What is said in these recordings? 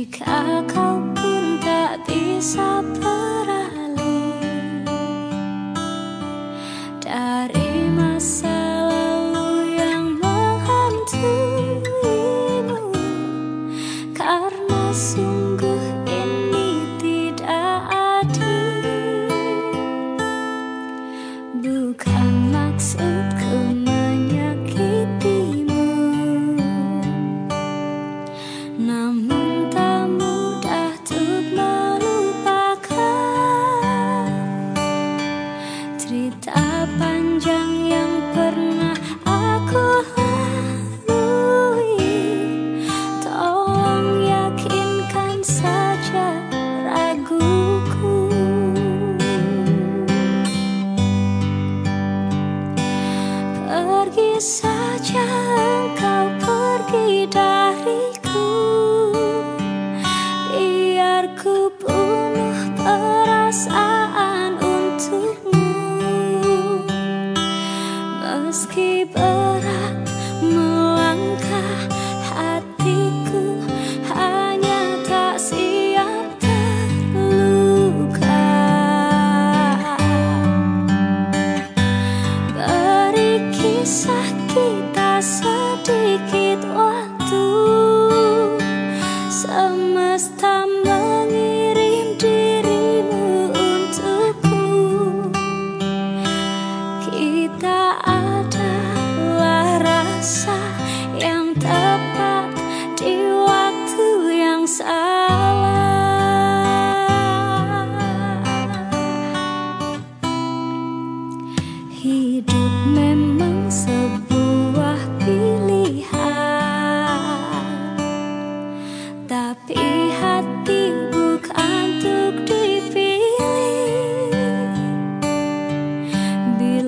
Jika kau pun tak bisa beralih Dari masa Panjang yang pernah aku lalui. Tolong yakinkan saja raguku. Pergi saja engkau pergi dari ask.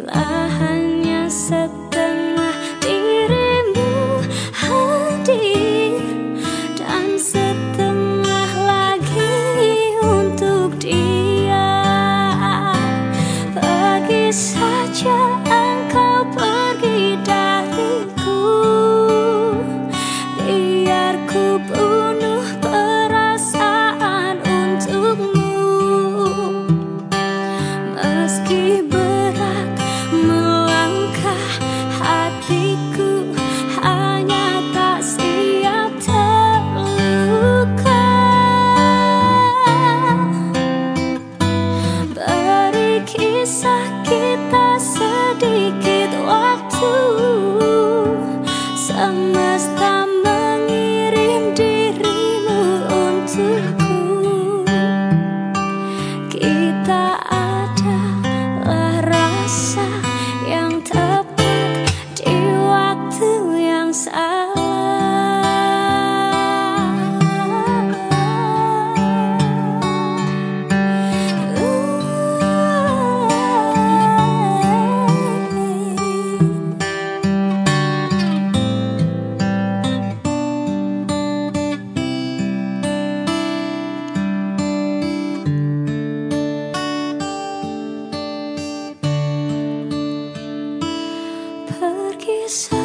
lahannya set inside.